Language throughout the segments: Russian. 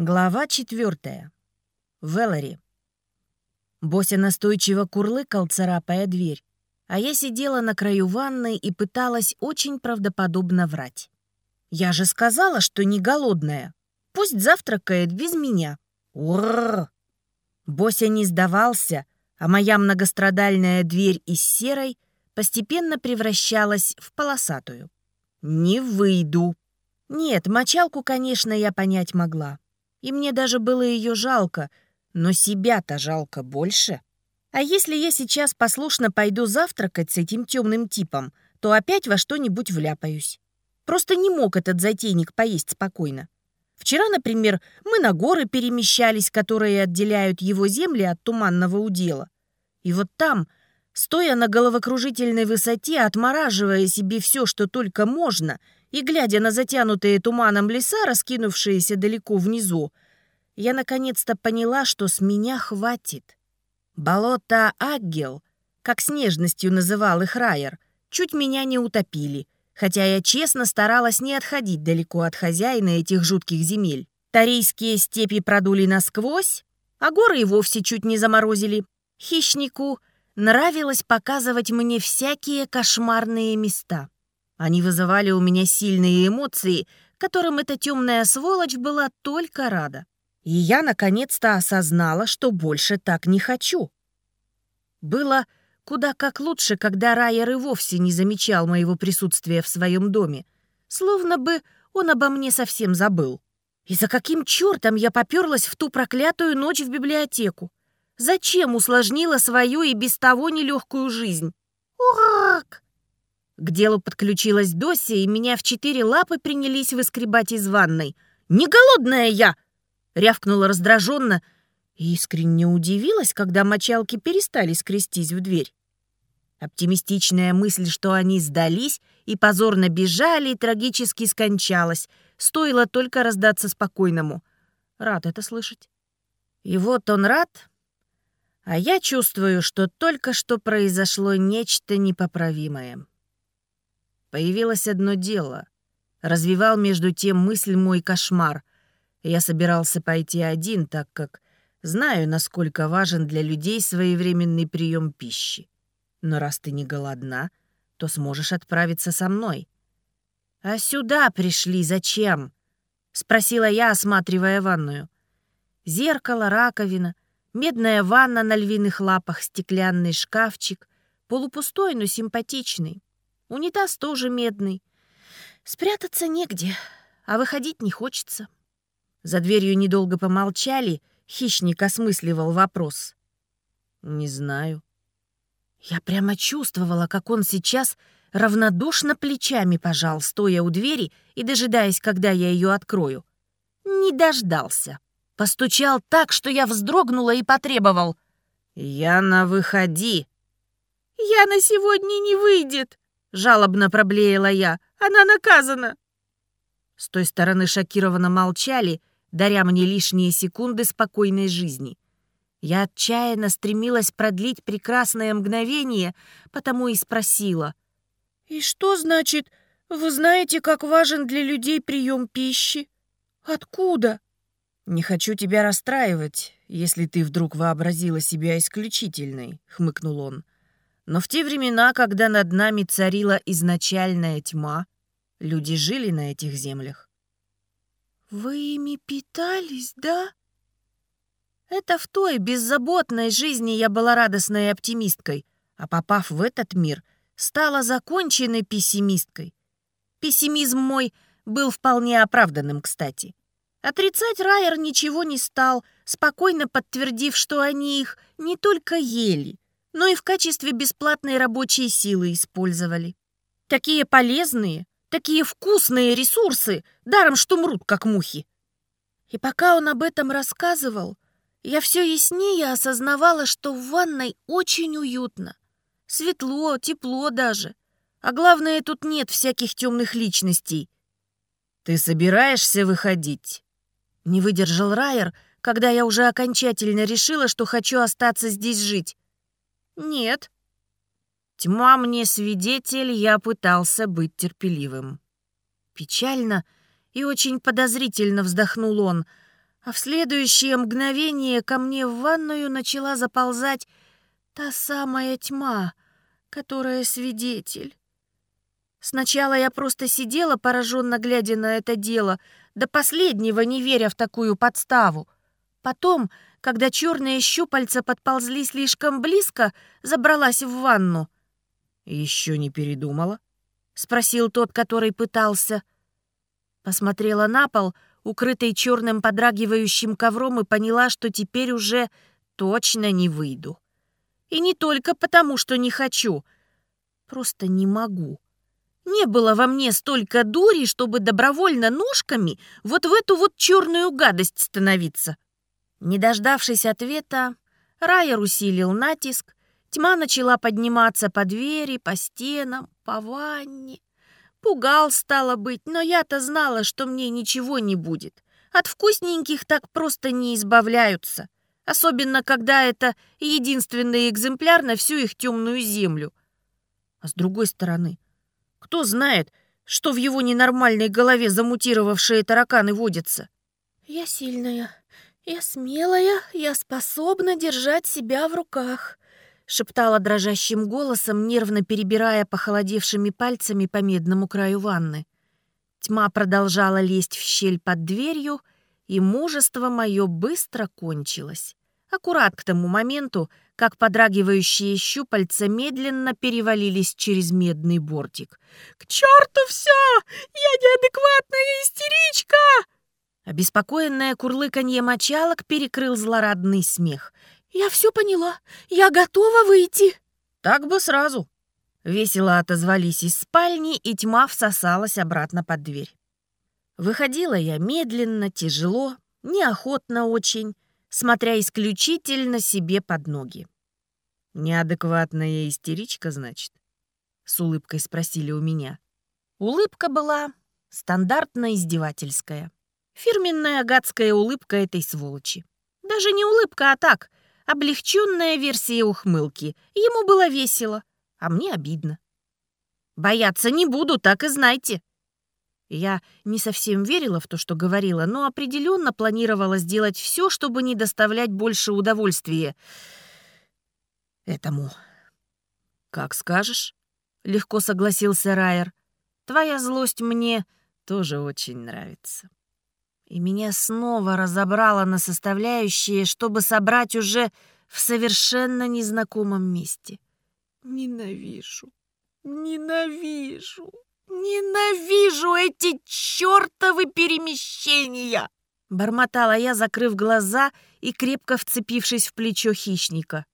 Глава четвертая. Веллари. Бося настойчиво курлыкал, царапая дверь, а я сидела на краю ванны и пыталась очень правдоподобно врать. Я же сказала, что не голодная. Пусть завтракает без меня. Уррр! Бося не сдавался, а моя многострадальная дверь из серой постепенно превращалась в полосатую. «Не выйду». Нет, мочалку, конечно, я понять могла и мне даже было ее жалко, но себя-то жалко больше. А если я сейчас послушно пойду завтракать с этим темным типом, то опять во что-нибудь вляпаюсь. Просто не мог этот затейник поесть спокойно. Вчера, например, мы на горы перемещались, которые отделяют его земли от туманного удела. И вот там, стоя на головокружительной высоте, отмораживая себе все, что только можно — и, глядя на затянутые туманом леса, раскинувшиеся далеко внизу, я наконец-то поняла, что с меня хватит. Болото Аггел, как с нежностью называл их Райер, чуть меня не утопили, хотя я честно старалась не отходить далеко от хозяина этих жутких земель. Тарийские степи продули насквозь, а горы и вовсе чуть не заморозили. Хищнику нравилось показывать мне всякие кошмарные места. Они вызывали у меня сильные эмоции, которым эта темная сволочь была только рада. И я наконец-то осознала, что больше так не хочу. Было куда как лучше, когда Райер и вовсе не замечал моего присутствия в своем доме, словно бы он обо мне совсем забыл. И за каким чертом я поперлась в ту проклятую ночь в библиотеку? Зачем усложнила свою и без того нелегкую жизнь? Урак! К делу подключилась Дося, и меня в четыре лапы принялись выскребать из ванной. «Не голодная я!» — рявкнула раздраженно и искренне удивилась, когда мочалки перестали скрестись в дверь. Оптимистичная мысль, что они сдались и позорно бежали, трагически скончалась. Стоило только раздаться спокойному. Рад это слышать. И вот он рад, а я чувствую, что только что произошло нечто непоправимое. Появилось одно дело. Развивал между тем мысль мой кошмар. Я собирался пойти один, так как знаю, насколько важен для людей своевременный прием пищи. Но раз ты не голодна, то сможешь отправиться со мной. «А сюда пришли зачем?» — спросила я, осматривая ванную. Зеркало, раковина, медная ванна на львиных лапах, стеклянный шкафчик, полупустой, но симпатичный. Унитаз тоже медный. Спрятаться негде, а выходить не хочется. За дверью недолго помолчали, хищник осмысливал вопрос. «Не знаю». Я прямо чувствовала, как он сейчас равнодушно плечами пожал, стоя у двери и дожидаясь, когда я ее открою. Не дождался. Постучал так, что я вздрогнула и потребовал. «Яна, выходи!» «Яна сегодня не выйдет!» — жалобно проблеяла я. «Она наказана!» С той стороны шокированно молчали, даря мне лишние секунды спокойной жизни. Я отчаянно стремилась продлить прекрасное мгновение, потому и спросила. «И что значит, вы знаете, как важен для людей прием пищи? Откуда?» «Не хочу тебя расстраивать, если ты вдруг вообразила себя исключительной», — хмыкнул он. Но в те времена, когда над нами царила изначальная тьма, люди жили на этих землях. «Вы ими питались, да?» Это в той беззаботной жизни я была радостной оптимисткой, а попав в этот мир, стала законченной пессимисткой. Пессимизм мой был вполне оправданным, кстати. Отрицать Райер ничего не стал, спокойно подтвердив, что они их не только ели, но и в качестве бесплатной рабочей силы использовали. Такие полезные, такие вкусные ресурсы, даром что мрут, как мухи. И пока он об этом рассказывал, я все яснее осознавала, что в ванной очень уютно. Светло, тепло даже. А главное, тут нет всяких темных личностей. «Ты собираешься выходить?» Не выдержал Райер, когда я уже окончательно решила, что хочу остаться здесь жить. «Нет». Тьма мне свидетель, я пытался быть терпеливым. Печально и очень подозрительно вздохнул он. А в следующее мгновение ко мне в ванную начала заползать та самая тьма, которая свидетель. Сначала я просто сидела, пораженно глядя на это дело, до последнего не веря в такую подставу. Потом, когда черные щупальца подползли слишком близко, забралась в ванну. Еще не передумала? спросил тот, который пытался. Посмотрела на пол, укрытый черным подрагивающим ковром, и поняла, что теперь уже точно не выйду. И не только потому, что не хочу. Просто не могу. Не было во мне столько дури, чтобы добровольно ножками вот в эту вот черную гадость становиться. Не дождавшись ответа, Райер усилил натиск, тьма начала подниматься по двери, по стенам, по ванне. Пугал, стало быть, но я-то знала, что мне ничего не будет. От вкусненьких так просто не избавляются. Особенно, когда это единственный экземпляр на всю их темную землю. А с другой стороны, кто знает, что в его ненормальной голове замутировавшие тараканы водятся? «Я сильная, я смелая, я способна держать себя в руках», шептала дрожащим голосом, нервно перебирая похолодевшими пальцами по медному краю ванны. Тьма продолжала лезть в щель под дверью, и мужество мое быстро кончилось. Аккурат к тому моменту, как подрагивающие щупальца медленно перевалились через медный бортик. «К черту все! Я неадекватная истеричка!» Обеспокоенное курлыканье мочалок перекрыл злорадный смех. «Я все поняла. Я готова выйти». «Так бы сразу», Весело отозвались из спальни, и тьма всосалась обратно под дверь. Выходила я медленно, тяжело, неохотно очень, смотря исключительно себе под ноги. «Неадекватная истеричка, значит?» — с улыбкой спросили у меня. Улыбка была стандартно издевательская. Фирменная гадская улыбка этой сволочи. Даже не улыбка, а так, облегченная версия ухмылки. Ему было весело а мне обидно. Бояться не буду, так и знайте. Я не совсем верила в то, что говорила, но определенно планировала сделать все, чтобы не доставлять больше удовольствия этому. «Как скажешь», — легко согласился Райер. «Твоя злость мне тоже очень нравится». И меня снова разобрало на составляющие, чтобы собрать уже в совершенно незнакомом месте. Ненавижу, ненавижу, ненавижу эти чертовы перемещения!» Бормотала я, закрыв глаза и крепко вцепившись в плечо хищника.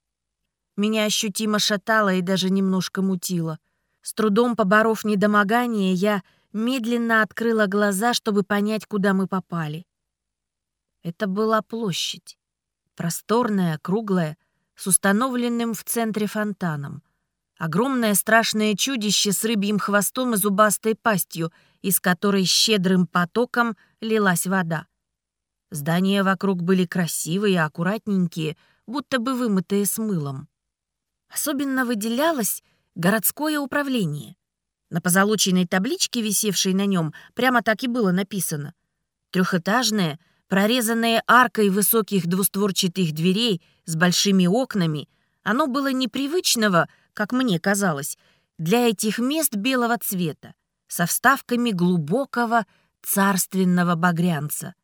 Меня ощутимо шатало и даже немножко мутило. С трудом поборов недомогание, я медленно открыла глаза, чтобы понять, куда мы попали. Это была площадь. Просторная, круглая, с установленным в центре фонтаном. Огромное страшное чудище с рыбьим хвостом и зубастой пастью, из которой щедрым потоком лилась вода. Здания вокруг были красивые, аккуратненькие, будто бы вымытые с мылом. Особенно выделялось городское управление. На позолоченной табличке, висевшей на нем, прямо так и было написано. Трехэтажное, прорезанное аркой высоких двустворчатых дверей с большими окнами, оно было непривычного, как мне казалось, для этих мест белого цвета, со вставками глубокого царственного багрянца.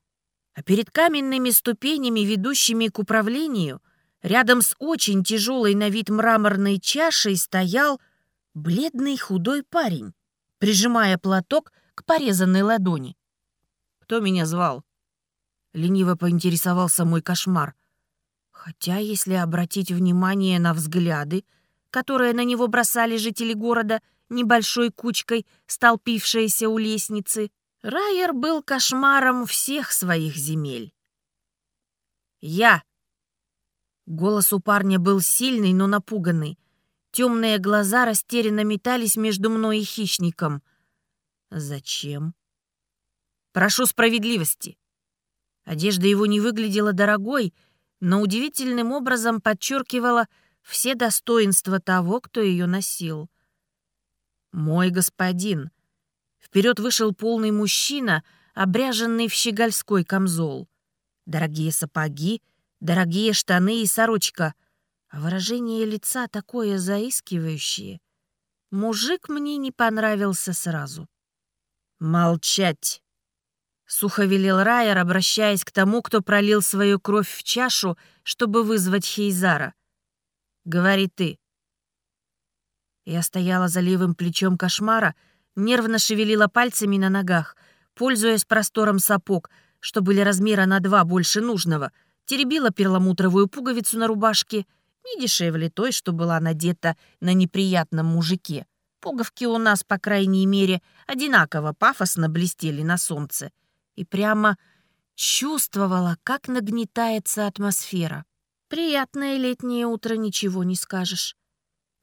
А перед каменными ступенями, ведущими к управлению, рядом с очень тяжелой на вид мраморной чашей стоял бледный худой парень, прижимая платок к порезанной ладони. «Кто меня звал?» Лениво поинтересовался мой кошмар. Хотя, если обратить внимание на взгляды, которое на него бросали жители города небольшой кучкой, столпившиеся у лестницы, Райер был кошмаром всех своих земель. «Я!» Голос у парня был сильный, но напуганный. Темные глаза растерянно метались между мной и хищником. «Зачем?» «Прошу справедливости». Одежда его не выглядела дорогой, но удивительным образом подчеркивала все достоинства того, кто ее носил. «Мой господин!» Вперед вышел полный мужчина, обряженный в щегольской камзол. дорогие сапоги, дорогие штаны и сорочка, выражение лица такое заискивающее. Мужик мне не понравился сразу. «Молчать!» — сухо велел Райер, обращаясь к тому, кто пролил свою кровь в чашу, чтобы вызвать Хейзара. «Говори ты». Я стояла за левым плечом кошмара, нервно шевелила пальцами на ногах, пользуясь простором сапог, что были размера на два больше нужного, теребила перламутровую пуговицу на рубашке, не дешевле той, что была надета на неприятном мужике. Пуговки у нас, по крайней мере, одинаково пафосно блестели на солнце. И прямо чувствовала, как нагнетается атмосфера. Приятное летнее утро, ничего не скажешь.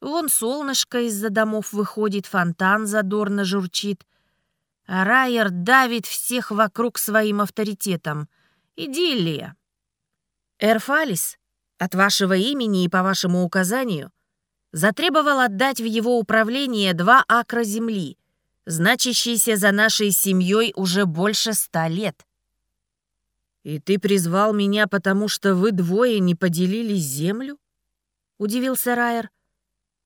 Вон солнышко из-за домов выходит, фонтан задорно журчит. А Райер давит всех вокруг своим авторитетом. Идиллия. Эрфалис, от вашего имени и по вашему указанию, затребовал отдать в его управление два акра земли, значащиеся за нашей семьей уже больше ста лет. «И ты призвал меня, потому что вы двое не поделились землю?» — удивился Райер.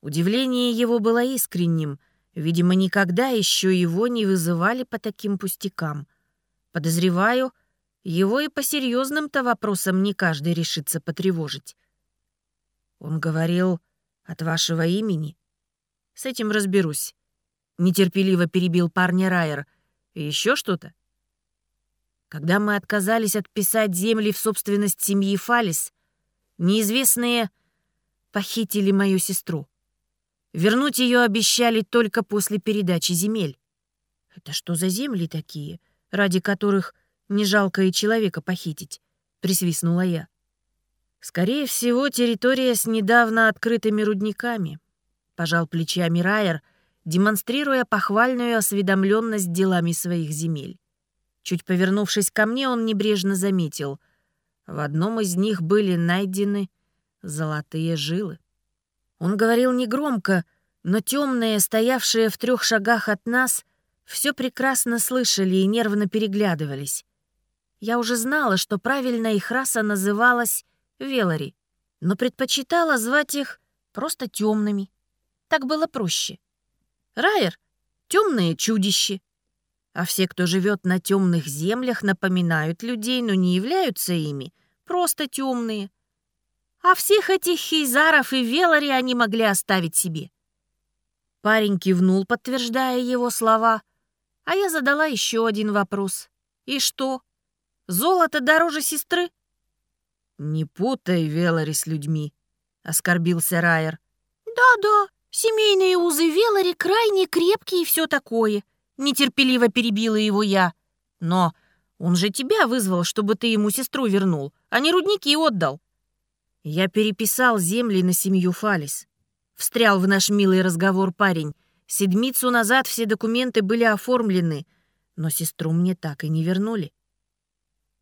Удивление его было искренним. Видимо, никогда еще его не вызывали по таким пустякам. Подозреваю, его и по серьезным-то вопросам не каждый решится потревожить. Он говорил от вашего имени. С этим разберусь. Нетерпеливо перебил парня Райер. Еще что-то? Когда мы отказались отписать земли в собственность семьи Фалис, неизвестные похитили мою сестру. Вернуть ее обещали только после передачи земель. Это что за земли такие, ради которых не жалко и человека похитить? Присвистнула я. Скорее всего, территория с недавно открытыми рудниками. Пожал плечами Райер, демонстрируя похвальную осведомленность делами своих земель. Чуть повернувшись ко мне, он небрежно заметил. В одном из них были найдены золотые жилы. Он говорил негромко, но темные, стоявшие в трех шагах от нас, все прекрасно слышали и нервно переглядывались. Я уже знала, что правильно их раса называлась Велари, но предпочитала звать их просто темными. Так было проще. Райер — темные чудища. А все, кто живет на темных землях, напоминают людей, но не являются ими, просто темные — а всех этих хейзаров и велари они могли оставить себе. Парень кивнул, подтверждая его слова, а я задала еще один вопрос. «И что? Золото дороже сестры?» «Не путай Велари с людьми», — оскорбился Райер. «Да-да, семейные узы Велари крайне крепкие и все такое», — нетерпеливо перебила его я. «Но он же тебя вызвал, чтобы ты ему сестру вернул, а не рудники отдал. Я переписал земли на семью Фалис. Встрял в наш милый разговор парень. Седмицу назад все документы были оформлены, но сестру мне так и не вернули.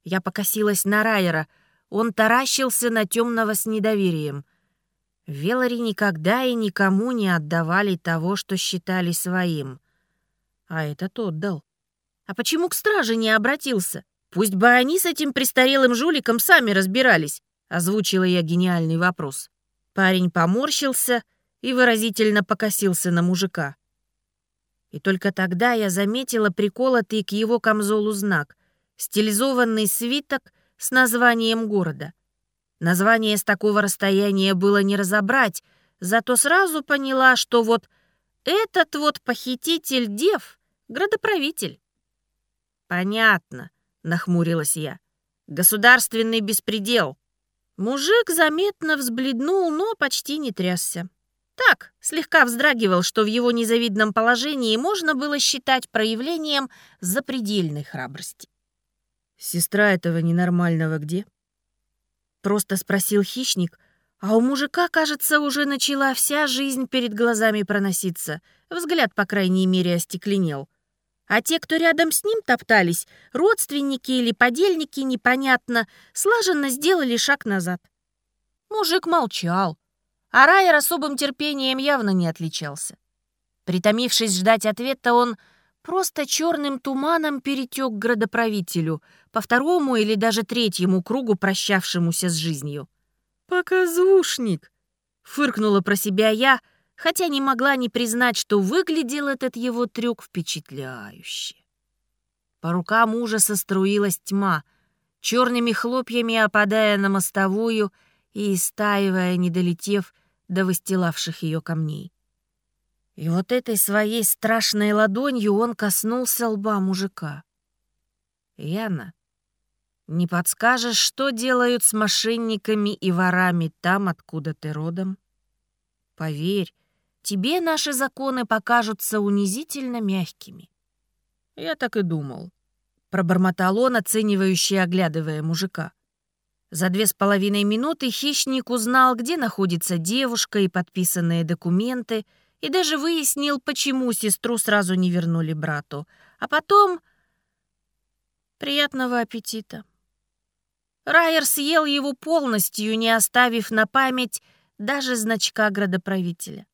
Я покосилась на Райера. Он таращился на темного с недоверием. Велари никогда и никому не отдавали того, что считали своим. А этот отдал. А почему к страже не обратился? Пусть бы они с этим престарелым жуликом сами разбирались. Озвучила я гениальный вопрос. Парень поморщился и выразительно покосился на мужика. И только тогда я заметила приколотый к его камзолу знак — стилизованный свиток с названием города. Название с такого расстояния было не разобрать, зато сразу поняла, что вот этот вот похититель дев — градоправитель. «Понятно», — нахмурилась я. «Государственный беспредел. Мужик заметно взбледнул, но почти не трясся. Так, слегка вздрагивал, что в его незавидном положении можно было считать проявлением запредельной храбрости. «Сестра этого ненормального где?» Просто спросил хищник, а у мужика, кажется, уже начала вся жизнь перед глазами проноситься. Взгляд, по крайней мере, остекленел. А те, кто рядом с ним топтались, родственники или подельники, непонятно, слаженно сделали шаг назад. Мужик молчал, а Райер особым терпением явно не отличался. Притомившись ждать ответа, он просто черным туманом перетек градоправителю, по второму или даже третьему кругу прощавшемуся с жизнью. «Показушник!» — фыркнула про себя я, хотя не могла не признать, что выглядел этот его трюк впечатляюще. По рукам ужаса струилась тьма, черными хлопьями опадая на мостовую и истаивая, не долетев до выстилавших ее камней. И вот этой своей страшной ладонью он коснулся лба мужика. «Яна, не подскажешь, что делают с мошенниками и ворами там, откуда ты родом? Поверь, тебе наши законы покажутся унизительно мягкими». «Я так и думал», — пробормотал он, оценивающий, оглядывая мужика. За две с половиной минуты хищник узнал, где находится девушка и подписанные документы, и даже выяснил, почему сестру сразу не вернули брату. А потом... Приятного аппетита. Райер съел его полностью, не оставив на память даже значка градоправителя.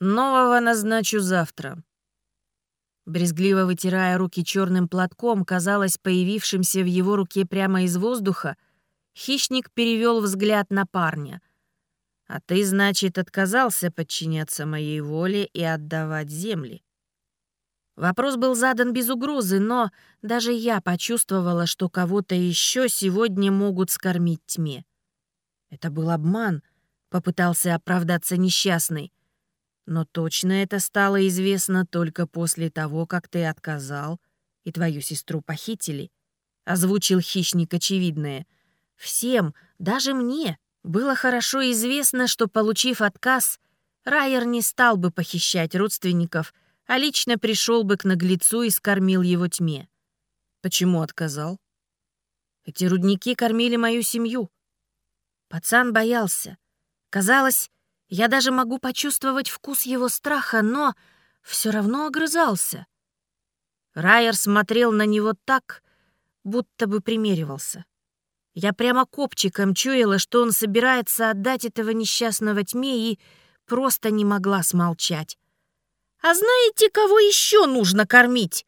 «Нового назначу завтра», Брезгливо вытирая руки черным платком, казалось, появившимся в его руке прямо из воздуха, хищник перевел взгляд на парня. «А ты, значит, отказался подчиняться моей воле и отдавать земли?» Вопрос был задан без угрозы, но даже я почувствовала, что кого-то еще сегодня могут скормить тьме. Это был обман, попытался оправдаться несчастный. Но точно это стало известно только после того, как ты отказал, и твою сестру похитили. Озвучил хищник очевидное. Всем, даже мне, было хорошо известно, что, получив отказ, Райер не стал бы похищать родственников, а лично пришел бы к наглецу и скормил его тьме. Почему отказал? Эти рудники кормили мою семью. Пацан боялся. Казалось, я даже могу почувствовать вкус его страха, но все равно огрызался. Райер смотрел на него так, будто бы примеривался. Я прямо копчиком чуяла, что он собирается отдать этого несчастного тьме и просто не могла смолчать. «А знаете, кого еще нужно кормить?»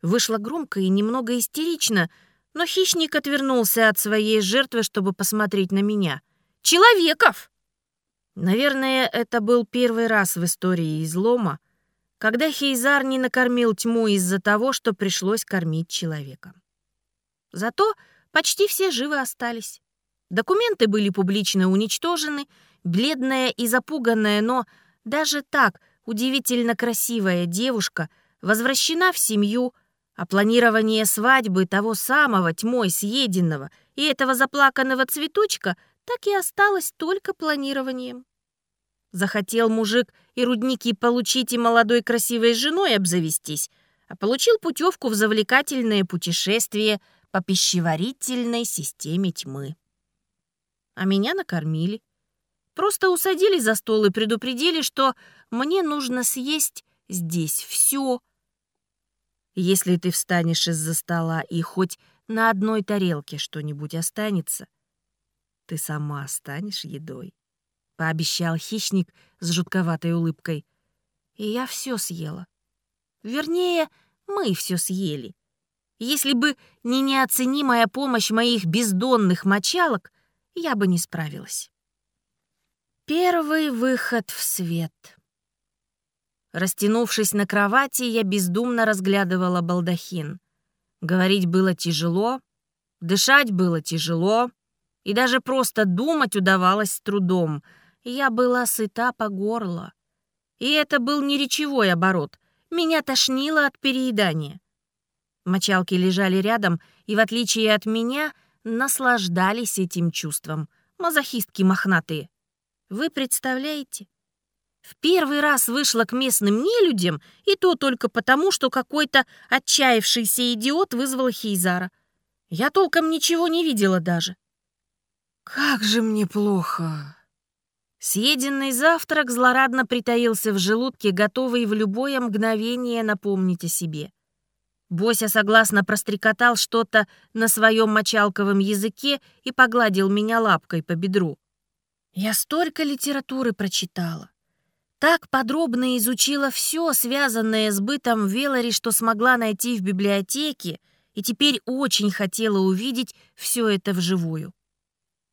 Вышло громко и немного истерично, но хищник отвернулся от своей жертвы, чтобы посмотреть на меня. «Человеков!» Наверное, это был первый раз в истории излома, когда Хейзар не накормил тьму из-за того, что пришлось кормить человека. Зато почти все живы остались. Документы были публично уничтожены, бледная и запуганная, но даже так удивительно красивая девушка возвращена в семью, а планирование свадьбы того самого тьмой съеденного и этого заплаканного цветочка — так и осталось только планированием. Захотел мужик и рудники получить и молодой красивой женой обзавестись, а получил путевку в завлекательное путешествие по пищеварительной системе тьмы. А меня накормили. Просто усадили за стол и предупредили, что мне нужно съесть здесь все. Если ты встанешь из-за стола и хоть на одной тарелке что-нибудь останется — ты сама станешь едой», — пообещал хищник с жутковатой улыбкой. И я все съела. Вернее, мы все съели. Если бы не неоценимая помощь моих бездонных мочалок, я бы не справилась. Первый выход в свет. Растянувшись на кровати, я бездумно разглядывала балдахин. Говорить было тяжело, дышать было тяжело, и даже просто думать удавалось с трудом. Я была сыта по горло. И это был не речевой оборот. Меня тошнило от переедания. Мочалки лежали рядом и, в отличие от меня, наслаждались этим чувством. Мазохистки мохнатые. Вы представляете? В первый раз вышла к местным нелюдям, и то только потому, что какой-то отчаявшийся идиот вызвал Хейзара. Я толком ничего не видела даже. Как же мне плохо. Съеденный завтрак злорадно притаился в желудке, готовый в любое мгновение напомнить о себе. Бося согласно прострекотал что-то на своем мочалковом языке и погладил меня лапкой по бедру. Я столько литературы прочитала. Так подробно изучила все, связанное с бытом Велари, что смогла найти в библиотеке, и теперь очень хотела увидеть все это вживую.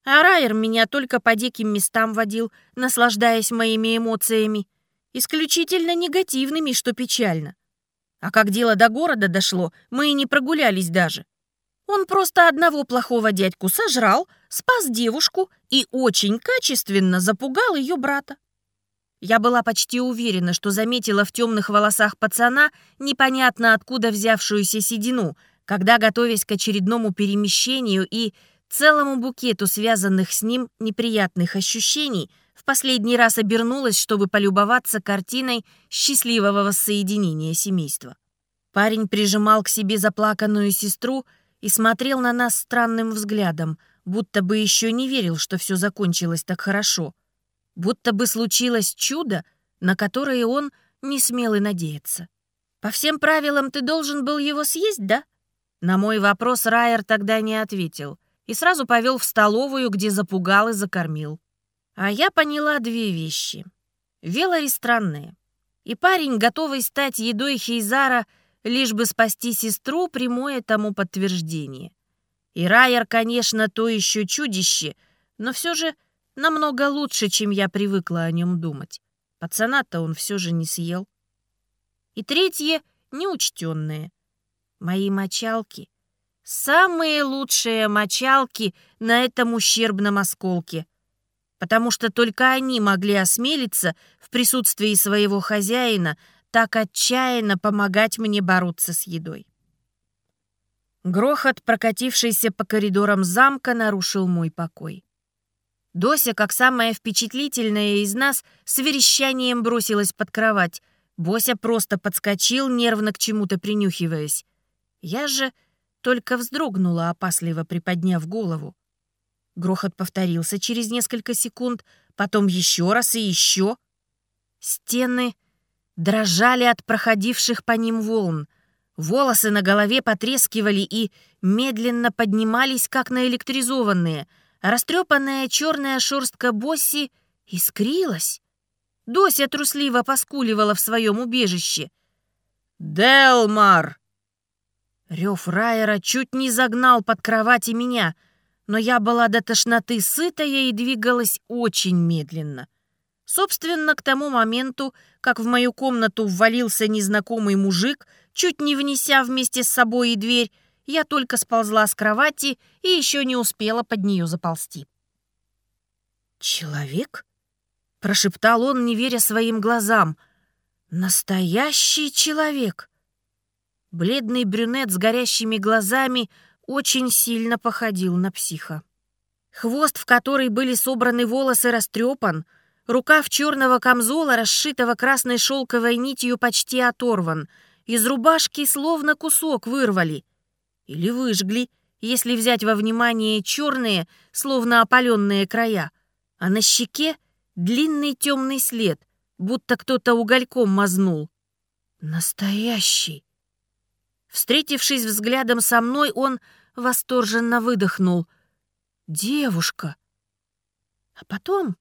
А Райер меня только по диким местам водил, наслаждаясь моими эмоциями, исключительно негативными, что печально. А как дело до города дошло, мы и не прогулялись даже. Он просто одного плохого дядьку сожрал, спас девушку и очень качественно запугал ее брата. Я была почти уверена, что заметила в темных волосах пацана непонятно откуда взявшуюся седину, когда, готовясь к очередному перемещению и целому букету связанных с ним неприятных ощущений, последний раз обернулась, чтобы полюбоваться картиной счастливого воссоединения семейства. Парень прижимал к себе заплаканную сестру и смотрел на нас странным взглядом, будто бы еще не верил, что все закончилось так хорошо. Будто бы случилось чудо, на которое он не смел и надеяться. «По всем правилам ты должен был его съесть, да?» На мой вопрос Райер тогда не ответил и сразу повел в столовую, где запугал и закормил. А я поняла две вещи. Велари странные. И парень, готовый стать едой Хейзара, лишь бы спасти сестру, прямое тому подтверждение. И Райер, конечно, то еще чудище, но все же намного лучше, чем я привыкла о нем думать. Пацана-то он все же не съел. И третье — неучтенное. Мои мочалки — самые лучшие мочалки на этом ущербном осколке, потому что только они могли осмелиться в присутствии своего хозяина — так отчаянно помогать мне бороться с едой. Грохот, прокатившийся по коридорам замка, нарушил мой покой. Дося, как самая впечатлительная из нас, с верещанием бросилась под кровать. Бося просто подскочил, нервно к чему-то принюхиваясь. Я же только вздрогнула, опасливо приподняв голову. Грохот повторился через несколько секунд, потом еще раз и еще. Стены дрожали от проходивших по ним волн. Волосы на голове потрескивали и медленно поднимались, как наэлектризованные. Растрепанная черная шерстка Босси искрилась. Дося трусливо поскуливала в своем убежище. «Делмар!» Рев Райера чуть не загнал под кровать и меня, но я была до тошноты сытая и двигалась очень медленно. Собственно, к тому моменту, как в мою комнату ввалился незнакомый мужик, чуть не внеся вместе с собой и дверь, я только сползла с кровати и еще не успела под нее заползти. «Человек?» — прошептал он, не веря своим глазам. «Настоящий человек!» Бледный брюнет с горящими глазами очень сильно походил на психа. Хвост, в который были собраны волосы, растрепан — Рукав черного камзола, расшитого красной шелковой нитью, почти оторван. Из рубашки словно кусок вырвали. Или выжгли, если взять во внимание черные, словно опаленные края. А на щеке длинный темный след, будто кто-то угольком мазнул. Настоящий. Встретившись взглядом со мной, он восторженно выдохнул. «Девушка!» А потом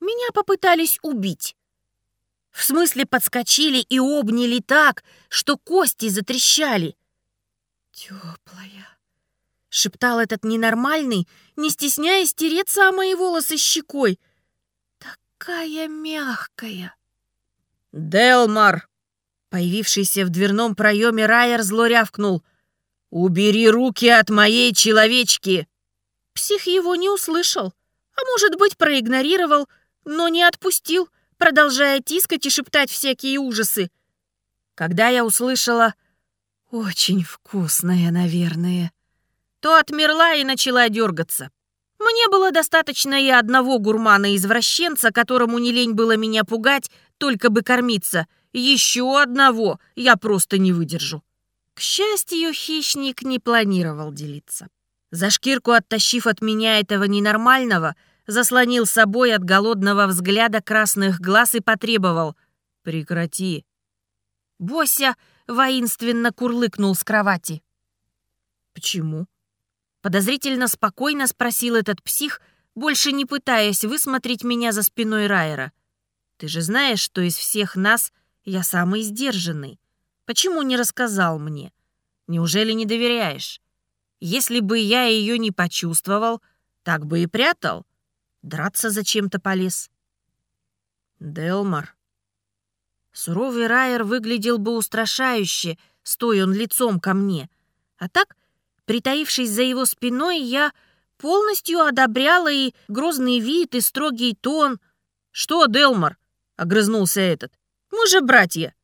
меня попытались убить. В смысле подскочили и обняли так, что кости затрещали. «Теплая», — шептал этот ненормальный, не стесняясь тереться о мои волосы щекой. «Такая мягкая». «Делмар!» Появившийся в дверном проеме Райер зло рявкнул. «Убери руки от моей человечки!» Псих его не услышал, а может быть, проигнорировал, но не отпустил, продолжая тискать и шептать всякие ужасы. Когда я услышала «очень вкусное, наверное», то отмерла и начала дергаться. Мне было достаточно и одного гурмана-извращенца, которому не лень было меня пугать, только бы кормиться. Еще одного я просто не выдержу. К счастью, хищник не планировал делиться. За шкирку оттащив от меня этого ненормального, заслонил собой от голодного взгляда красных глаз и потребовал «Прекрати». Бося воинственно курлыкнул с кровати. «Почему?» Подозрительно спокойно спросил этот псих, больше не пытаясь высмотреть меня за спиной Райера. Ты же знаешь, что из всех нас я самый сдержанный. Почему не рассказал мне? Неужели не доверяешь? Если бы я ее не почувствовал, так бы и прятал. Драться зачем-то полез. Делмар. Суровый Райер выглядел бы устрашающе, стоя он лицом ко мне. А так, притаившись за его спиной, я полностью одобряла и грозный вид, и строгий тон. «Что, Делмар?» — огрызнулся этот. «Мы же братья».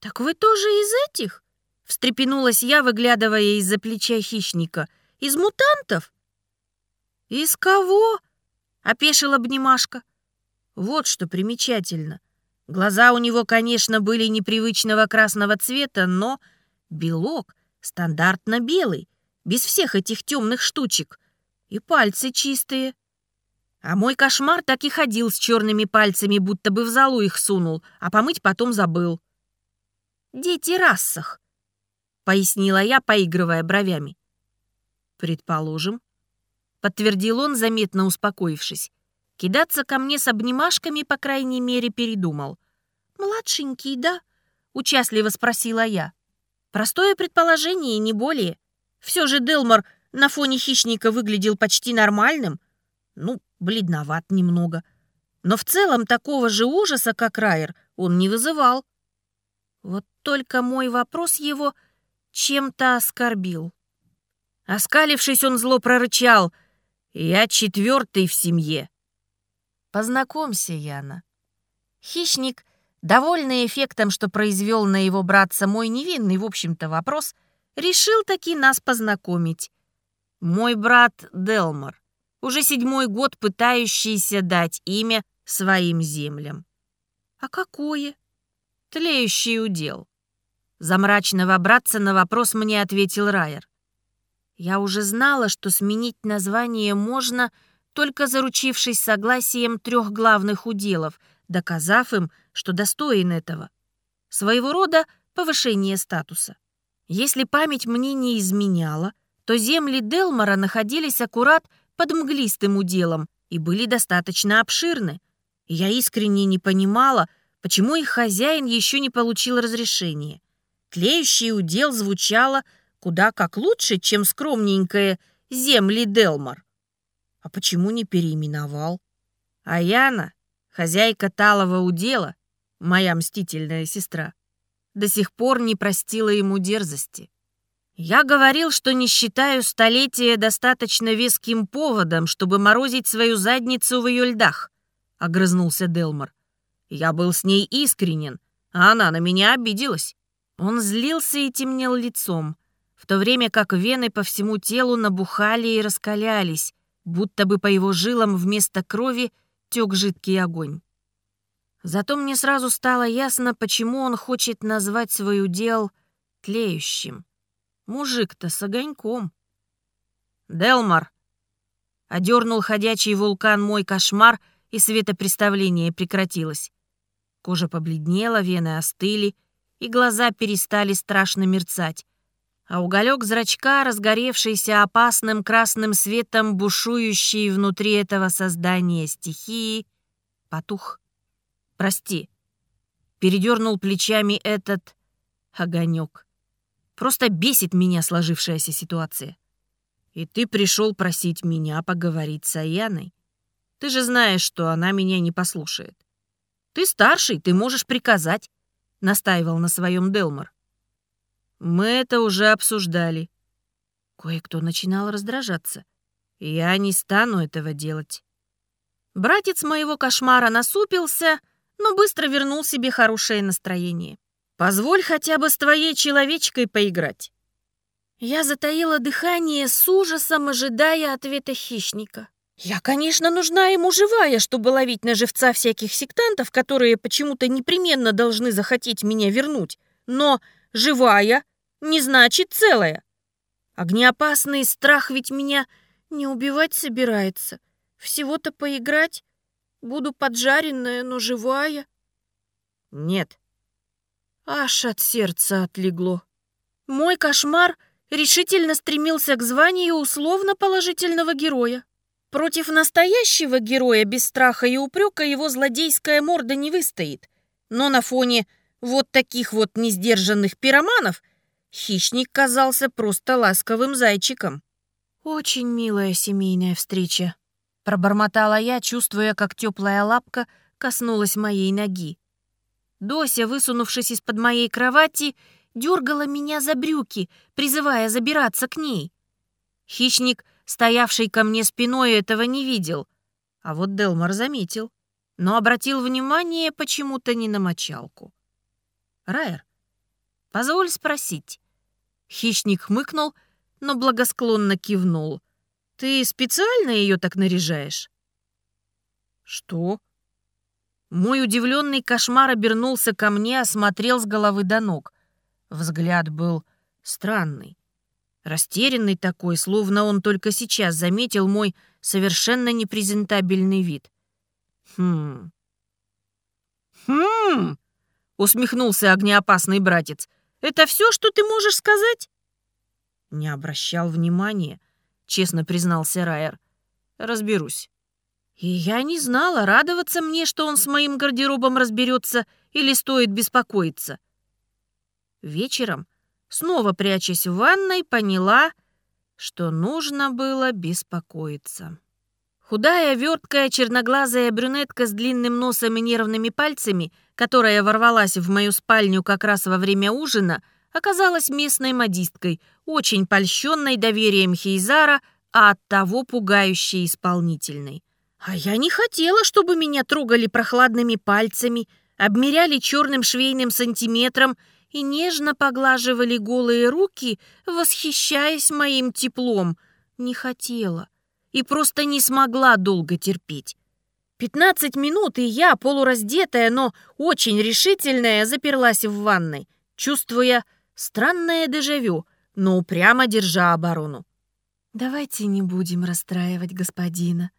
«Так вы тоже из этих?» — встрепенулась я, выглядывая из-за плеча хищника. «Из мутантов?» «Из кого?» — опешил обнимашка. Вот что примечательно. Глаза у него, конечно, были непривычного красного цвета, но белок стандартно белый, без всех этих темных штучек. И пальцы чистые. А мой кошмар так и ходил с черными пальцами, будто бы в залу их сунул, а помыть потом забыл. «Дети рассах», — пояснила я, поигрывая бровями. «Предположим», — подтвердил он, заметно успокоившись. Кидаться ко мне с обнимашками, по крайней мере, передумал. «Младшенький, да?» — участливо спросила я. Простое предположение, не более. Все же Делмор на фоне хищника выглядел почти нормальным. Ну, бледноват немного. Но в целом такого же ужаса, как Райер, он не вызывал. Вот только мой вопрос его чем-то оскорбил. Оскалившись, он зло прорычал. «Я четвертый в семье». «Познакомься, Яна». Хищник, довольный эффектом, что произвел на его братца мой невинный, в общем-то, вопрос, решил таки нас познакомить. Мой брат Делмор, уже седьмой год пытающийся дать имя своим землям. А какое? Тлеющий удел. За мрачного братца на вопрос мне ответил Райер. Я уже знала, что сменить название можно — только заручившись согласием трех главных уделов, доказав им, что достоин этого. Своего рода повышение статуса. Если память мне не изменяла, то земли Делмора находились аккурат под мглистым уделом и были достаточно обширны. Я искренне не понимала, почему их хозяин еще не получил разрешения. Тлеющий удел звучало куда как лучше, чем скромненькое «земли Делмор». А почему не переименовал? А Яна, хозяйка талого удела, моя мстительная сестра, до сих пор не простила ему дерзости. Я говорил, что не считаю столетие достаточно веским поводом, чтобы морозить свою задницу в ее льдах, — огрызнулся Делмор. Я был с ней искренен, а она на меня обиделась. Он злился и темнел лицом, в то время как вены по всему телу набухали и раскалялись, будто бы по его жилам вместо крови тек жидкий огонь. Зато мне сразу стало ясно, почему он хочет назвать свой удел тлеющим. Мужик-то с огоньком. «Делмар!» — одернул ходячий вулкан мой кошмар, и светопреставление прекратилось. Кожа побледнела, вены остыли, и глаза перестали страшно мерцать а уголек зрачка, разгоревшийся опасным красным светом, бушующий внутри этого создания стихии, потух. «Прости», — передернул плечами этот огонек. «Просто бесит меня сложившаяся ситуация. И ты пришел просить меня поговорить с Аяной. Ты же знаешь, что она меня не послушает. Ты старший, ты можешь приказать», — настаивал на своем Делмор. Мы это уже обсуждали. Кое-кто начинал раздражаться. Я не стану этого делать. Братец моего кошмара насупился, но быстро вернул себе хорошее настроение. Позволь хотя бы с твоей человечкой поиграть. Я затаила дыхание с ужасом, ожидая ответа хищника. Я, конечно, нужна ему живая, чтобы ловить на живца всяких сектантов, которые почему-то непременно должны захотеть меня вернуть. Но живая не значит целая. Огнеопасный страх ведь меня не убивать собирается. Всего-то поиграть. Буду поджаренная, но живая. Нет. Аж от сердца отлегло. Мой кошмар решительно стремился к званию условно положительного героя. Против настоящего героя без страха и упрека его злодейская морда не выстоит. Но на фоне вот таких вот несдержанных пироманов хищник казался просто ласковым зайчиком. «Очень милая семейная встреча», — пробормотала я, чувствуя, как теплая лапка коснулась моей ноги. Дося, высунувшись из-под моей кровати, дергала меня за брюки, призывая забираться к ней. Хищник, стоявший ко мне спиной, этого не видел, а вот Делмар заметил, но обратил внимание почему-то не на мочалку. «Райер, позволь спросить». Хищник хмыкнул, но благосклонно кивнул. «Ты специально ее так наряжаешь?» «Что?» Мой удивленный кошмар обернулся ко мне, осмотрел с головы до ног. Взгляд был странный. Растерянный такой, словно он только сейчас заметил мой совершенно непрезентабельный вид. «Хм... Хм...» — усмехнулся огнеопасный братец. «Это все, что ты можешь сказать?» «Не обращал внимания», — честно признался Райер. «Разберусь». И я не знала, радоваться мне, что он с моим гардеробом разберется, или стоит беспокоиться. Вечером, снова прячась в ванной, поняла, что нужно было беспокоиться. Худая, верткая, черноглазая брюнетка с длинным носом и нервными пальцами, которая ворвалась в мою спальню как раз во время ужина, оказалась местной модисткой, очень польщенной доверием Хейзара, а оттого пугающей исполнительной. А я не хотела, чтобы меня трогали прохладными пальцами, обмеряли черным швейным сантиметром и нежно поглаживали голые руки, восхищаясь моим теплом. Не хотела и просто не смогла долго терпеть. Пятнадцать минут, и я, полураздетая, но очень решительная, заперлась в ванной, чувствуя странное дежавю, но упрямо держа оборону. «Давайте не будем расстраивать господина»,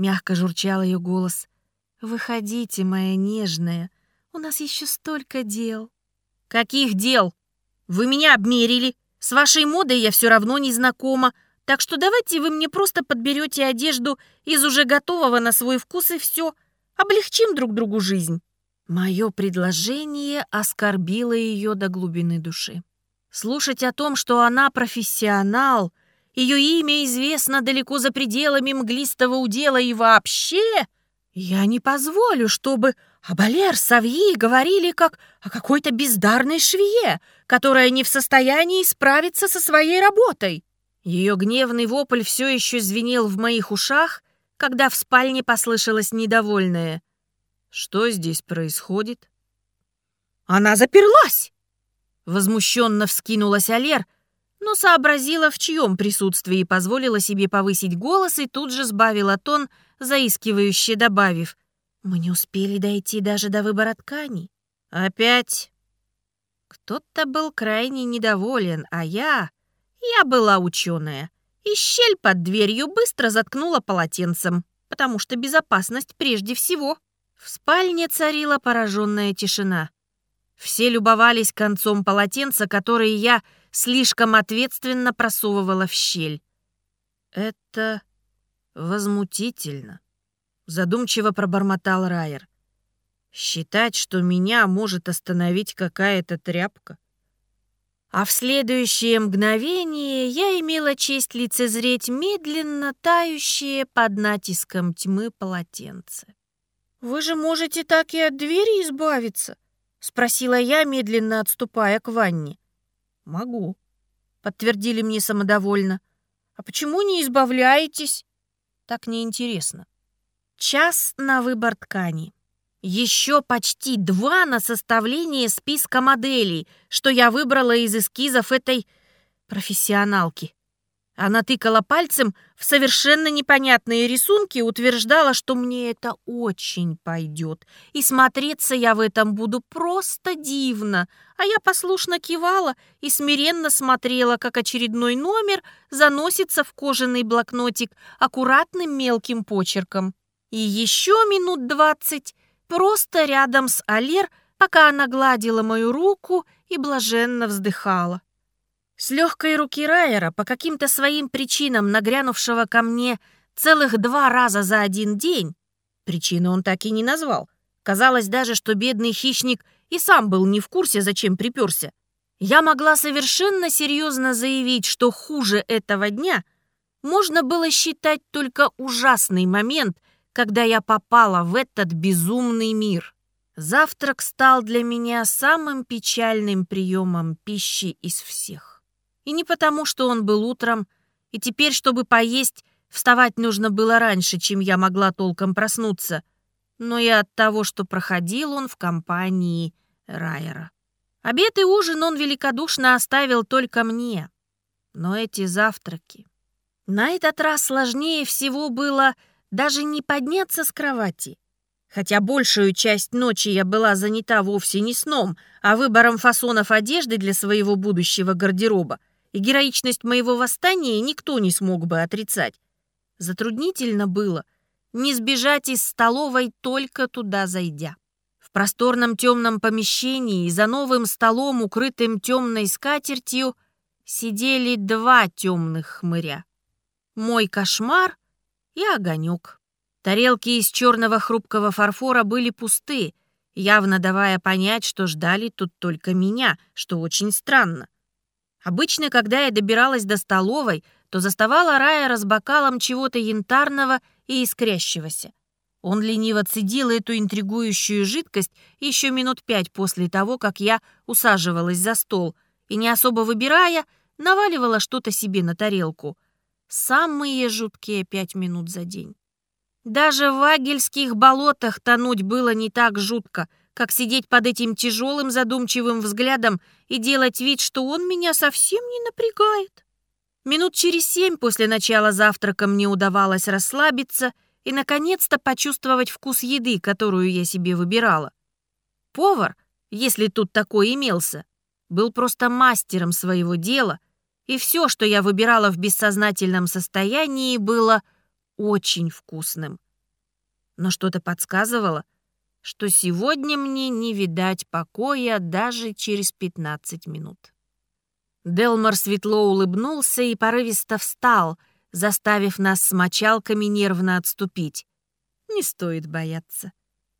Мягко журчал ее голос. «Выходите, моя нежная, у нас еще столько дел». «Каких дел? Вы меня обмерили. С вашей модой я все равно не знакома, так что давайте вы мне просто подберете одежду из уже готового на свой вкус и все. Облегчим друг другу жизнь». Мое предложение оскорбило ее до глубины души. Слушать о том, что она профессионал, ее имя известно далеко за пределами мглистого удела и вообще... Я не позволю, чтобы о Балер Савьи говорили как о какой-то бездарной швее, которая не в состоянии справиться со своей работой. Ее гневный вопль все еще звенел в моих ушах, когда в спальне послышалось недовольное. Что здесь происходит? Она заперлась! Возмущенно вскинулась Алер, но сообразила, в чьем присутствии позволила себе повысить голос и тут же сбавила тон, заискивающе добавив. «Мы не успели дойти даже до выбора тканей. Опять?» Кто-то был крайне недоволен, а я... Я была ученая. И щель под дверью быстро заткнула полотенцем, потому что безопасность прежде всего. В спальне царила пораженная тишина. Все любовались концом полотенца, который я слишком ответственно просовывала в щель. «Это возмутительно», — задумчиво пробормотал Райер. «Считать, что меня может остановить какая-то тряпка?» А в следующее мгновение я имела честь лицезреть медленно тающее под натиском тьмы полотенце. «Вы же можете так и от двери избавиться?» — спросила я, медленно отступая к ванне. «Могу», — подтвердили мне самодовольно. «А почему не избавляетесь?» «Так неинтересно». Час на выбор ткани. Еще почти два на составление списка моделей, что я выбрала из эскизов этой профессионалки. Она тыкала пальцем в совершенно непонятные рисунки утверждала, что мне это очень пойдет. И смотреться я в этом буду просто дивно. А я послушно кивала и смиренно смотрела, как очередной номер заносится в кожаный блокнотик аккуратным мелким почерком. И еще минут двадцать просто рядом с Алер, пока она гладила мою руку и блаженно вздыхала. С легкой руки Райера, по каким-то своим причинам нагрянувшего ко мне целых два раза за один день, причину он так и не назвал. Казалось даже, что бедный хищник и сам был не в курсе, зачем приперся. Я могла совершенно серьезно заявить, что хуже этого дня можно было считать только ужасный момент, когда я попала в этот безумный мир. Завтрак стал для меня самым печальным приемом пищи из всех. И не потому, что он был утром, и теперь, чтобы поесть, вставать нужно было раньше, чем я могла толком проснуться, но и от того, что проходил он в компании Райера. Обед и ужин он великодушно оставил только мне. Но эти завтраки... На этот раз сложнее всего было даже не подняться с кровати. Хотя большую часть ночи я была занята вовсе не сном, а выбором фасонов одежды для своего будущего гардероба, и героичность моего восстания никто не смог бы отрицать. Затруднительно было не сбежать из столовой, только туда зайдя. В просторном темном помещении за новым столом, укрытым темной скатертью, сидели два темных хмыря. Мой кошмар и огонек. Тарелки из черного хрупкого фарфора были пусты, явно давая понять, что ждали тут только меня, что очень странно. Обычно, когда я добиралась до столовой, то заставала Рая с бокалом чего-то янтарного и искрящегося. Он лениво цедил эту интригующую жидкость еще минут пять после того, как я усаживалась за стол и, не особо выбирая, наваливала что-то себе на тарелку. Самые жуткие пять минут за день. Даже в агельских болотах тонуть было не так жутко, как сидеть под этим тяжелым задумчивым взглядом и делать вид, что он меня совсем не напрягает. Минут через семь после начала завтрака мне удавалось расслабиться — и, наконец-то, почувствовать вкус еды, которую я себе выбирала. Повар, если тут такой имелся, был просто мастером своего дела, и все, что я выбирала в бессознательном состоянии, было очень вкусным. Но что-то подсказывало, что сегодня мне не видать покоя даже через 15 минут. Делмар светло улыбнулся и порывисто встал — заставив нас с мочалками нервно отступить. Не стоит бояться.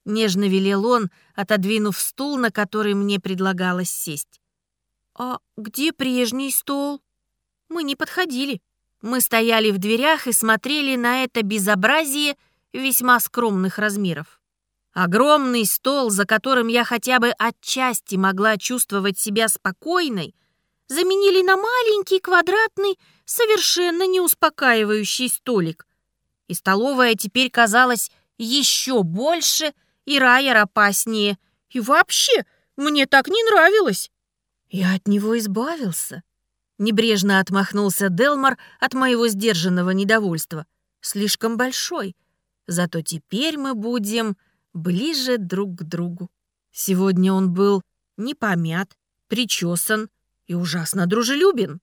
Нежно велел он, отодвинув стул, на который мне предлагалось сесть. «А где прежний стол?» Мы не подходили. Мы стояли в дверях и смотрели на это безобразие весьма скромных размеров. Огромный стол, за которым я хотя бы отчасти могла чувствовать себя спокойной, заменили на маленький квадратный совершенно не успокаивающий столик. И столовая теперь казалась еще больше и Райер опаснее. И вообще, мне так не нравилось. Я от него избавился. Небрежно отмахнулся Делмар от моего сдержанного недовольства. Слишком большой. Зато теперь мы будем ближе друг к другу. Сегодня он был не помят, причесан и ужасно дружелюбен.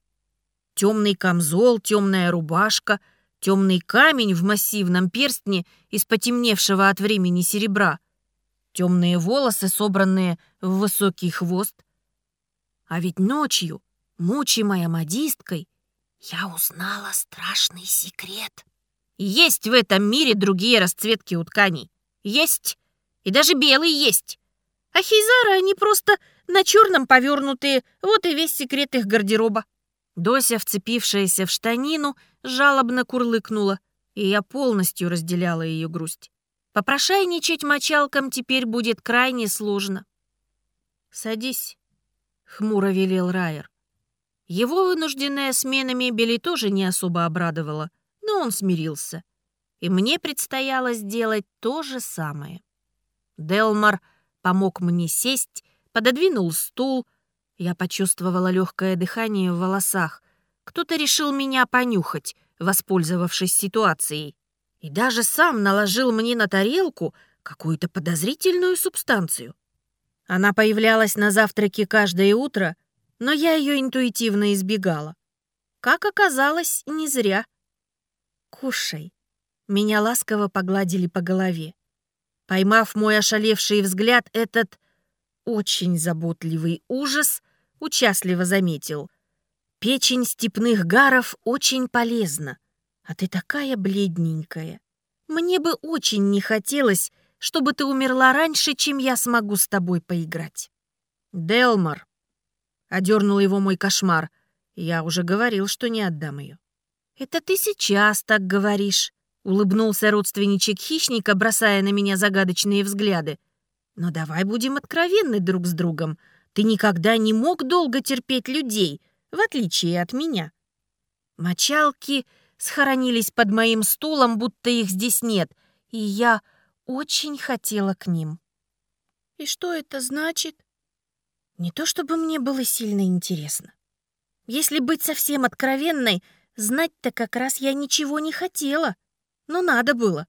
Темный камзол, темная рубашка, темный камень в массивном перстне из потемневшего от времени серебра, темные волосы, собранные в высокий хвост. А ведь ночью, мучимая модисткой, я узнала страшный секрет. Есть в этом мире другие расцветки у тканей. Есть. И даже белый есть. А хейзары, они просто на черном повернутые. Вот и весь секрет их гардероба. Дося, вцепившаяся в штанину, жалобно курлыкнула, и я полностью разделяла ее грусть. Попрошайничать мочалкам теперь будет крайне сложно. «Садись», — хмуро велел Райер. Его вынужденная смена мебели тоже не особо обрадовала, но он смирился. И мне предстояло сделать то же самое. Делмар помог мне сесть, пододвинул стул, я почувствовала легкое дыхание в волосах. Кто-то решил меня понюхать, воспользовавшись ситуацией. И даже сам наложил мне на тарелку какую-то подозрительную субстанцию. Она появлялась на завтраке каждое утро, но я ее интуитивно избегала. Как оказалось, не зря. «Кушай». Меня ласково погладили по голове. Поймав мой ошалевший взгляд, этот очень заботливый ужас участливо заметил. Печень степных гаров очень полезна. А ты такая бледненькая. Мне бы очень не хотелось, чтобы ты умерла раньше, чем я смогу с тобой поиграть. Делмар, одернул его мой кошмар. Я уже говорил, что не отдам ее. Это ты сейчас так говоришь, улыбнулся родственничек хищника, бросая на меня загадочные взгляды. Но давай будем откровенны друг с другом. Ты никогда не мог долго терпеть людей, в отличие от меня. Мочалки схоронились под моим стулом, будто их здесь нет, и я очень хотела к ним. И что это значит? Не то чтобы мне было сильно интересно. Если быть совсем откровенной, знать-то как раз я ничего не хотела, но надо было.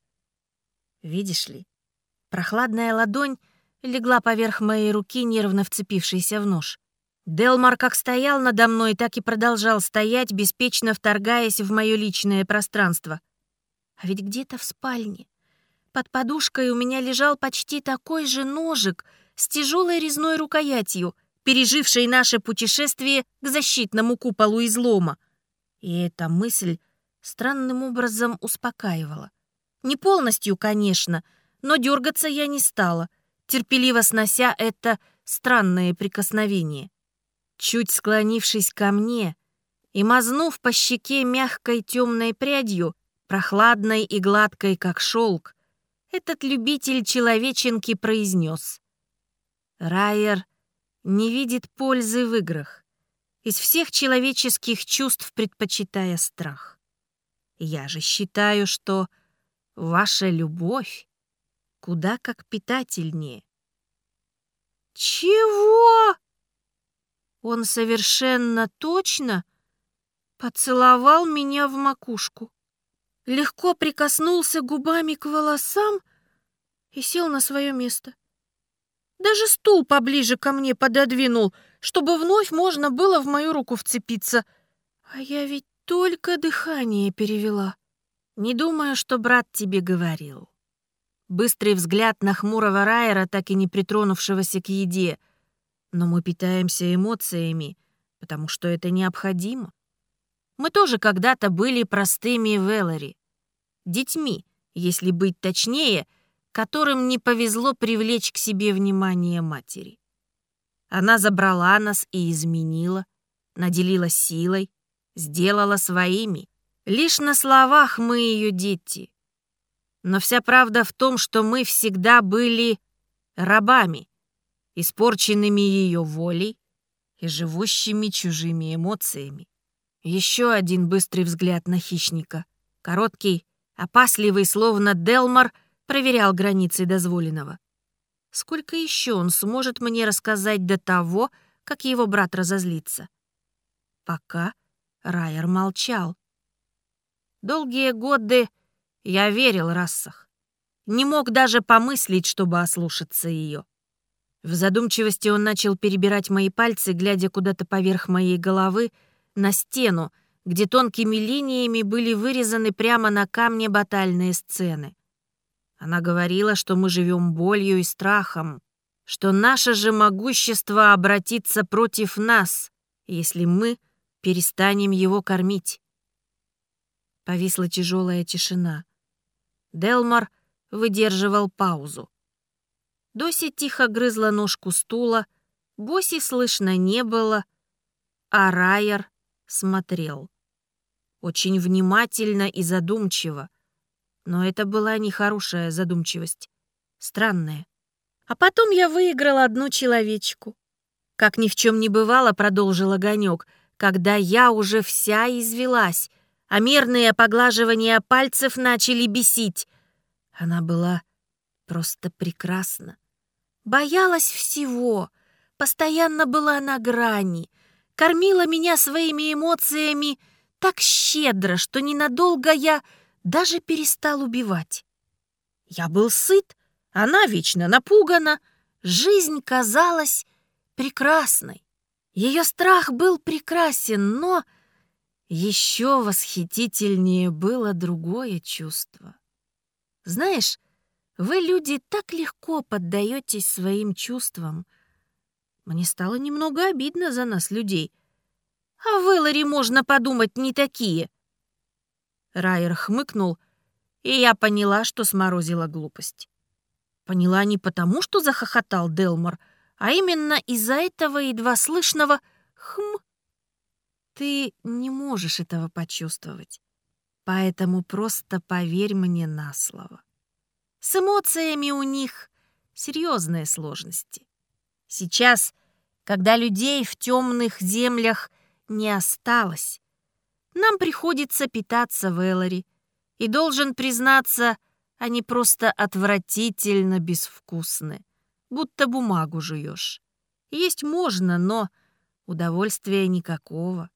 Видишь ли, прохладная ладонь легла поверх моей руки, нервно вцепившейся в нож. Делмар как стоял надо мной, так и продолжал стоять, беспечно вторгаясь в мое личное пространство. А ведь где-то в спальне, под подушкой у меня лежал почти такой же ножик с тяжелой резной рукоятью, переживший наше путешествие к защитному куполу излома. И эта мысль странным образом успокаивала. Не полностью, конечно, но дергаться я не стала, терпеливо снося это странное прикосновение чуть склонившись ко мне и мазнув по щеке мягкой темной прядью, прохладной и гладкой, как шелк, этот любитель человеченки произнес. Райер не видит пользы в играх, из всех человеческих чувств предпочитая страх. Я же считаю, что ваша любовь куда как питательнее. «Чего?» Он совершенно точно поцеловал меня в макушку, легко прикоснулся губами к волосам и сел на свое место. Даже стул поближе ко мне пододвинул, чтобы вновь можно было в мою руку вцепиться. А я ведь только дыхание перевела. Не думаю, что брат тебе говорил. Быстрый взгляд на хмурого Райера, так и не притронувшегося к еде — но мы питаемся эмоциями, потому что это необходимо. Мы тоже когда-то были простыми Веллари, детьми, если быть точнее, которым не повезло привлечь к себе внимание матери. Она забрала нас и изменила, наделила силой, сделала своими. Лишь на словах мы ее дети. Но вся правда в том, что мы всегда были рабами, испорченными ее волей и живущими чужими эмоциями. Еще один быстрый взгляд на хищника. Короткий, опасливый, словно Делмар, проверял границы дозволенного. Сколько еще он сможет мне рассказать до того, как его брат разозлится? Пока Райер молчал. Долгие годы я верил расах. Не мог даже помыслить, чтобы ослушаться ее. В задумчивости он начал перебирать мои пальцы, глядя куда-то поверх моей головы, на стену, где тонкими линиями были вырезаны прямо на камне батальные сцены. Она говорила, что мы живем болью и страхом, что наше же могущество обратится против нас, если мы перестанем его кормить. Повисла тяжелая тишина. Делмар выдерживал паузу. Доси тихо грызла ножку стула, Боси слышно не было, а Райер смотрел. Очень внимательно и задумчиво. Но это была нехорошая задумчивость. Странная. А потом я выиграл одну человечку. Как ни в чем не бывало, продолжил огонек, когда я уже вся извелась, а мерные поглаживания пальцев начали бесить. Она была просто прекрасна. Боялась всего, постоянно была на грани, кормила меня своими эмоциями так щедро, что ненадолго я даже перестал убивать. Я был сыт, она вечно напугана, жизнь казалась прекрасной. Ее страх был прекрасен, но еще восхитительнее было другое чувство. Знаешь, вы, люди, так легко поддаетесь своим чувствам. Мне стало немного обидно за нас, людей. А в Элларе, можно подумать, не такие. Райер хмыкнул, и я поняла, что сморозила глупость. Поняла не потому, что захохотал Делмор, а именно из-за этого едва слышного «хм». Ты не можешь этого почувствовать, поэтому просто поверь мне на слово. С эмоциями у них серьезные сложности. Сейчас, когда людей в темных землях не осталось, нам приходится питаться в Эллари, и должен признаться, они просто отвратительно безвкусны, будто бумагу жуешь. Есть можно, но удовольствия никакого.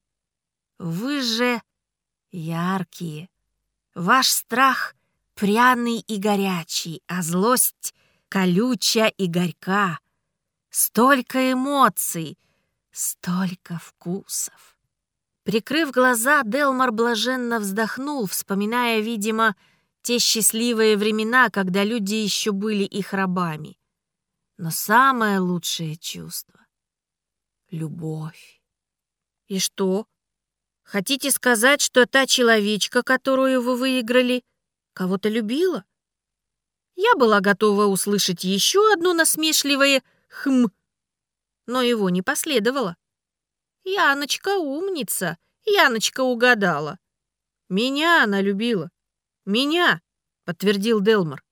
Вы же яркие. Ваш страх пряный и горячий, а злость колючая и горька. Столько эмоций, столько вкусов. Прикрыв глаза, Делмар блаженно вздохнул, вспоминая, видимо, те счастливые времена, когда люди еще были их рабами. Но самое лучшее чувство — любовь. И что? Хотите сказать, что та человечка, которую вы выиграли, кого-то любила? Я была готова услышать еще одно насмешливое «хм», но его не последовало. Яночка умница, Яночка угадала. Меня она любила. Меня, подтвердил Делмор.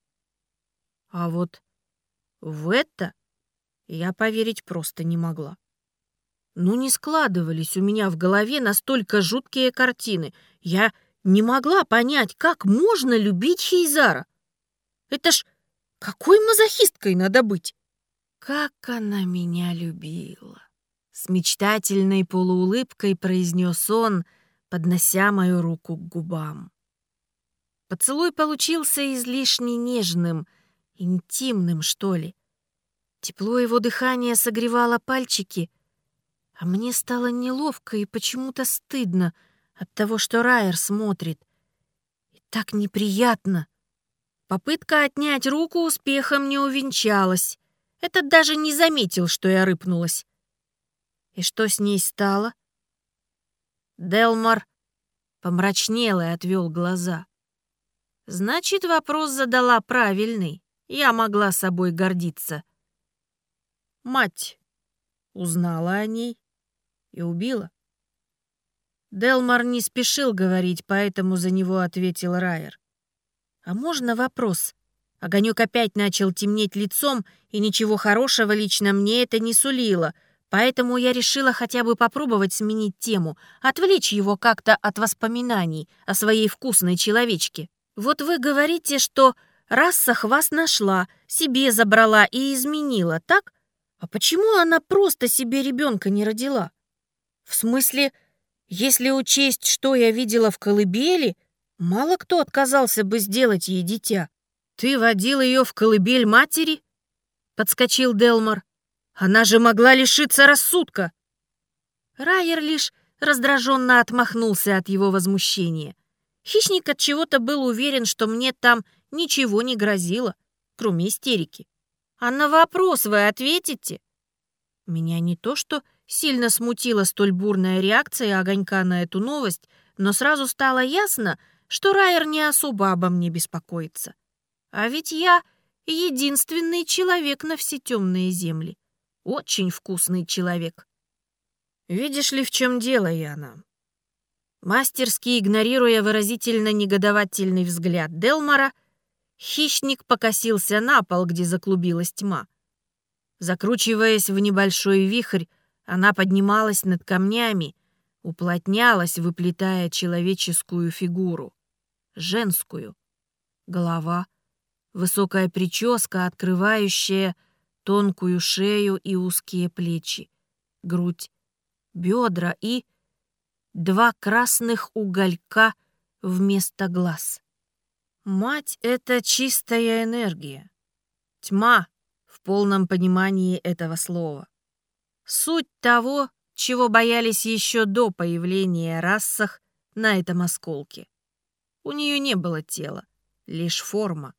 А вот в это я поверить просто не могла. Ну, не складывались у меня в голове настолько жуткие картины. Я не могла понять, как можно любить Хейзара. Это ж какой мазохисткой надо быть? Как она меня любила! С мечтательной полуулыбкой произнес он, поднося мою руку к губам. Поцелуй получился излишне нежным, интимным, что ли. Тепло его дыхания согревало пальчики, а мне стало неловко и почему-то стыдно от того, что Райер смотрит. И так неприятно. Попытка отнять руку успехом не увенчалась. Этот даже не заметил, что я рыпнулась. И что с ней стало? Делмар помрачнел и отвел глаза. Значит, вопрос задала правильный. Я могла собой гордиться. Мать узнала о ней и убила. Делмар не спешил говорить, поэтому за него ответил Райер. «А можно вопрос?» Огонек опять начал темнеть лицом, и ничего хорошего лично мне это не сулило, поэтому я решила хотя бы попробовать сменить тему, отвлечь его как-то от воспоминаний о своей вкусной человечке. Вот вы говорите, что Рассах вас нашла, себе забрала и изменила, так? А почему она просто себе ребенка не родила? В смысле, если учесть, что я видела в колыбели, Мало кто отказался бы сделать ей дитя. Ты водил ее в колыбель матери? Подскочил Делмор. Она же могла лишиться рассудка. Райер лишь раздраженно отмахнулся от его возмущения. Хищник от чего-то был уверен, что мне там ничего не грозило, кроме истерики. А на вопрос вы ответите? Меня не то что сильно смутила столь бурная реакция огонька на эту новость, но сразу стало ясно, что Райер не особо обо мне беспокоится. А ведь я единственный человек на все темные земли. Очень вкусный человек. Видишь ли, в чем дело, Яна? Мастерски игнорируя выразительно негодовательный взгляд Делмара, хищник покосился на пол, где заклубилась тьма. Закручиваясь в небольшой вихрь, она поднималась над камнями, уплотнялась, выплетая человеческую фигуру женскую. Голова, высокая прическа, открывающая тонкую шею и узкие плечи, грудь, бедра и два красных уголька вместо глаз. Мать — это чистая энергия. Тьма в полном понимании этого слова. Суть того, чего боялись еще до появления расах на этом осколке. У нее не было тела, лишь форма.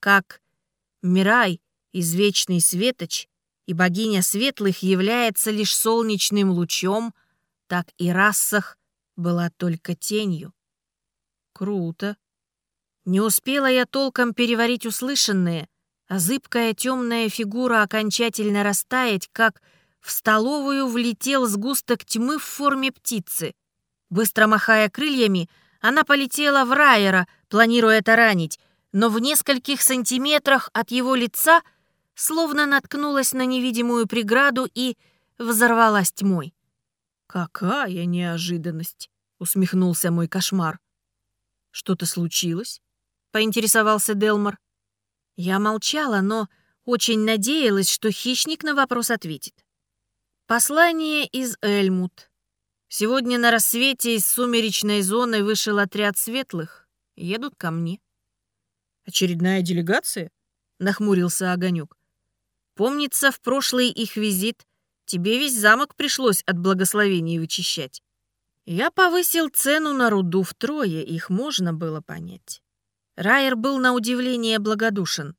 Как Мирай, извечный светоч, и богиня светлых является лишь солнечным лучом, так и Рассах была только тенью. Круто. Не успела я толком переварить услышанное, а зыбкая темная фигура окончательно растаять, как в столовую влетел сгусток тьмы в форме птицы. Быстро махая крыльями, она полетела в Райера, планируя таранить, но в нескольких сантиметрах от его лица словно наткнулась на невидимую преграду и взорвалась тьмой. «Какая неожиданность!» — усмехнулся мой кошмар. «Что-то случилось?» — поинтересовался Делмор. Я молчала, но очень надеялась, что хищник на вопрос ответит. Послание из Эльмут. Сегодня на рассвете из сумеречной зоны вышел отряд светлых. Едут ко мне. «Очередная делегация?» — нахмурился Огонек. «Помнится, в прошлый их визит тебе весь замок пришлось от благословений вычищать. Я повысил цену на руду втрое, их можно было понять. Райер был на удивление благодушен.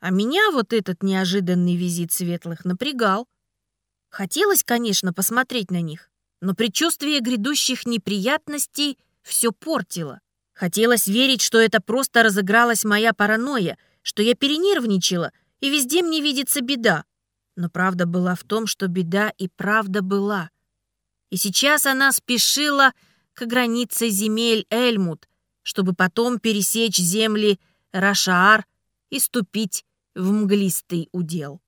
А меня вот этот неожиданный визит светлых напрягал. Хотелось, конечно, посмотреть на них, но предчувствие грядущих неприятностей все портило. Хотелось верить, что это просто разыгралась моя паранойя, что я перенервничала, и везде мне видится беда. Но правда была в том, что беда и правда была и сейчас она спешила к границе земель Эльмут, чтобы потом пересечь земли Рашаар и ступить в мглистый удел.